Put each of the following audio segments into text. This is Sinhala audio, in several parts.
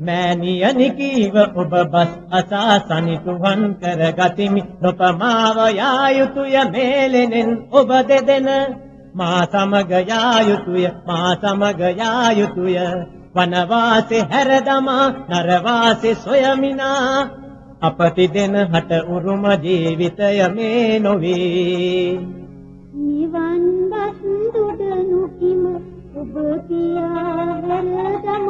මෑණියනි කීව ඔබ බස් අසා සනිටුවන් කර ගතිමි නොපමාව යා යුතුය මේලෙනෙන් ඔබ දෙදෙන. මා සමග යා යුතුය මා සමග යා යුතුය වනවාසේ හැරදමා නරවාසේ සොයමිනා. අපති දෙන හට උරුම ජීවිතය මේ නොවේ. නිවන් බස් දුඩනු කිම ඔබ කියා හැරදමා.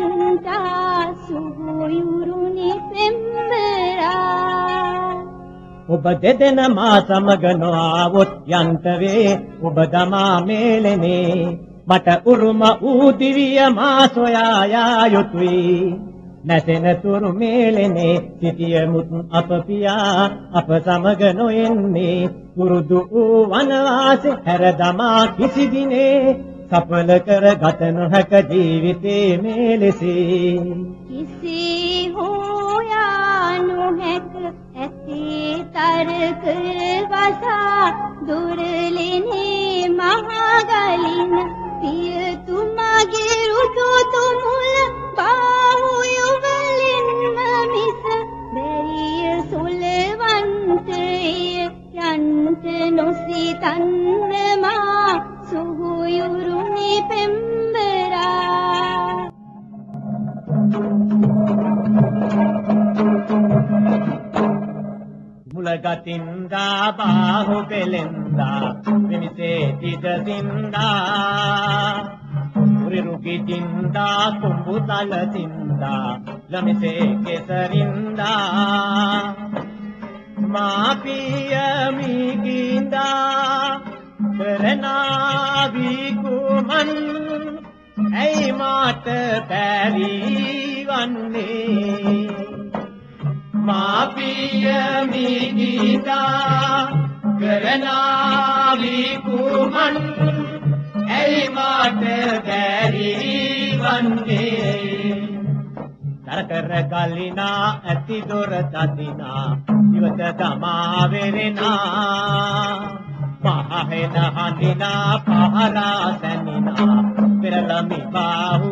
නිවන් දේ කියන්තා සුහුයුරුනි පෙම්බරා. ඔබ දෙදෙන මා සමග නොආවොත් යන්ත වේ ඔබ දමා මේලෙනේ මට උරුම ඌ දිවිය මා සොයා යා යුතුයි. නැසෙන තුරු මේලෙනේ සිටියමුත් අප පියා අප සමග නොෙන්නේ පුරුදු වූ වනවාසේ හැර දමා කිසි දිනේ සඵල කර ගත නොහැක ජීවිතේ මේ ලෙසේ. කිසි හෝයානු හැක ඇති තරක වසා දුරලිනේ මහගලින පියතුමගේ රුතු තුමුල බාහුයුවලින්ම මිස බැරිය සොලවන්තය යන්ත නොසිතන්නමා මුලගතින්දා බාහු පෙලෙන්දා මිමිසේ තිදසින්දා උරිරුකිටින්දා කුඹුතලසින්දා ලමිසේ කෙසරින්දා. මාපියමිගින්දා කරනාවිකුමන් ඇයි මාට පැරිවන්නේ මාපියමිගින්දා කරනාවිකුමන් ඇයි මාට පැරිවන්නේ කරකර ගලිනා ඇති දොර තදිනා ඉවත තමා වෙරෙනා පහෙන හඳිනා පහරා සැනිනා පෙරළමි බාහු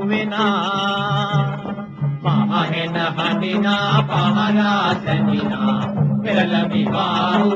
වෙනා පහෙන හඳිනා පහරා සැනිනා පෙරළමි බාහු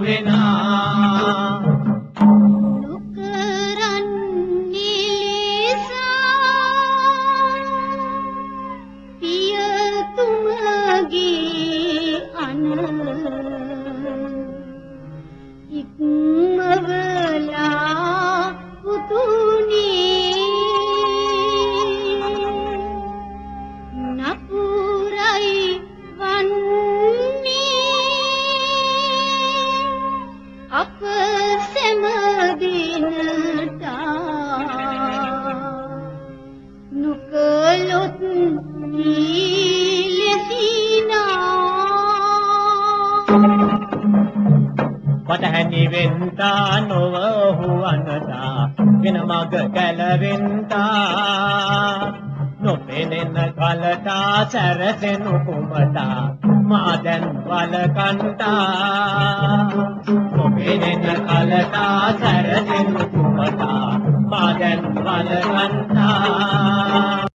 පටහැනි වෙන්තා නොව හුවනතා වෙන මග කැලවෙන්තා නොපෙනෙන කලටා සැරසෙනු කුමටා මා දැන් වලකන්තා නොපෙනෙන කලටා සැරසෙනු